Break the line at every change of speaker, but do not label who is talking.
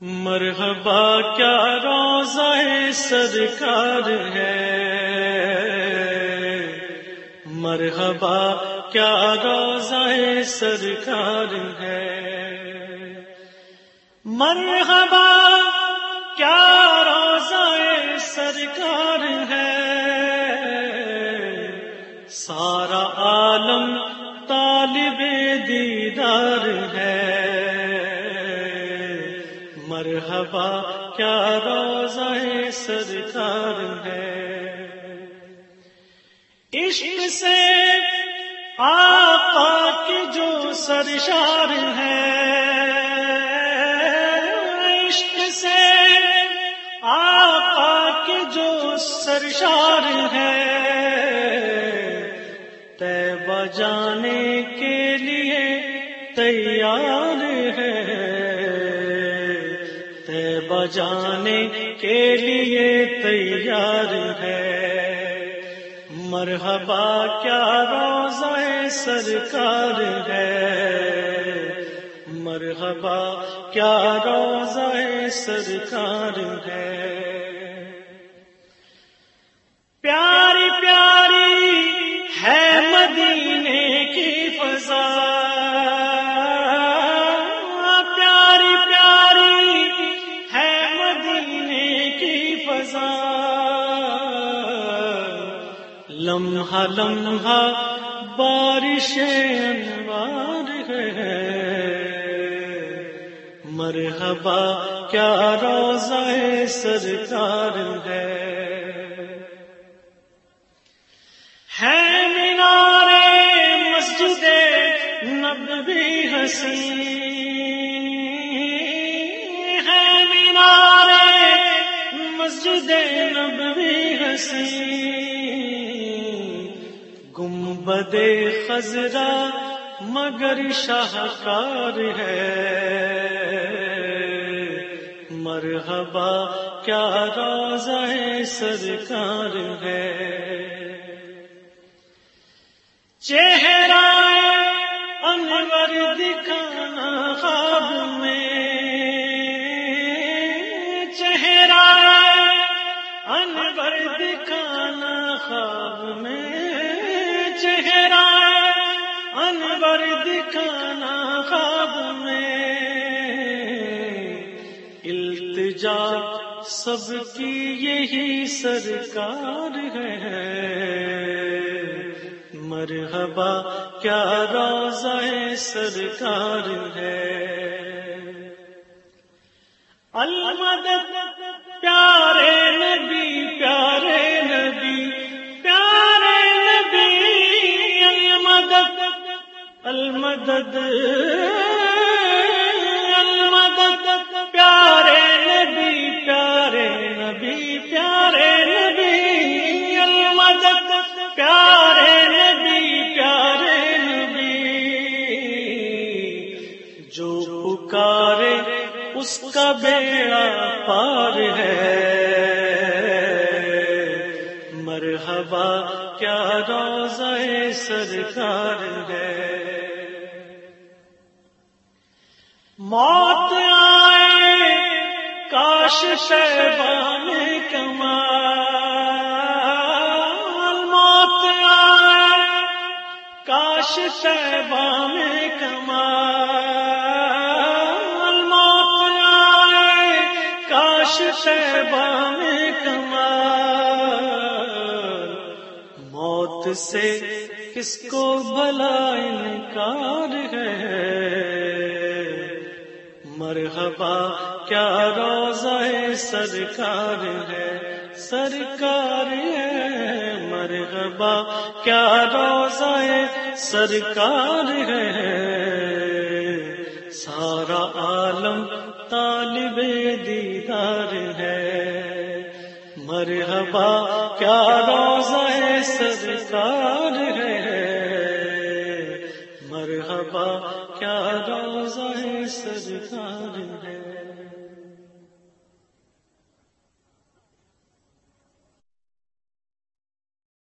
مرحبا، کیا روزہ سرکار ہے؟ مرحبا، کیا روزہ سرکار ہے؟ مرحبا، کیا روزہ سرکار ہے؟ سارا عالم طالب دیدار ہے۔ مرحبا، کیا روزہ سرکار ہے؟ عشق سے آقا کی جو سرشار ہے۔ عشق سے آقا کی جو سرشار ہے۔ تیبہ جانے کے لیے تیار ہے۔ بجانے کے لیے تیار ہے۔ مرحبا، کیا روزہ سرکار ہے؟ مرحبا، کیا روزہ سرکار ہے؟ لمحہ لمحہ بارش انوار ہے۔ مرحبا، کیا روزہ سرکار ہے؟ ہے مینارے مسجد نبوی حسین۔ ہے مینارے مسجد نبوی حسین۔ گنبد خزرا مگر شاہکار ہے۔ مرحبا، کیا روزہ سرکار ہے۔ چہرہ انور دکھانا خواب میں۔ چہرہ انور دکھانا خواب میں۔ چہرہ انور دکھانا خواب میں۔ التجا، سب کی یہی سرکار ہے۔ مرحبا، کیا روزہ سرکار ہے۔ المدد المدد المدد، پیارے نبی پیارے نبی پیارے نبی، المدد، پیارے نبی پیارے نبی۔ جو پکارے، اس کا بیڑا پار ہے۔ مرحبا، کیا روزہ سرکار ہے۔ موت آئے، کاش شیبان کمال۔ موت آئے، کاش شیبان کمال۔ موت آئے، کاش شیبان کمال۔ موت سے کس کو بھلا انکار ہے؟ مرحبا، کیا روزہ سرکار ہے سرکار ہے، مرحبا، کیا روزہ سرکار ہے۔ سارا عالم طالب دیدار ہے۔ مرحبا، کیا روزہ سرکار ہے۔ روزہ سرکار ہے۔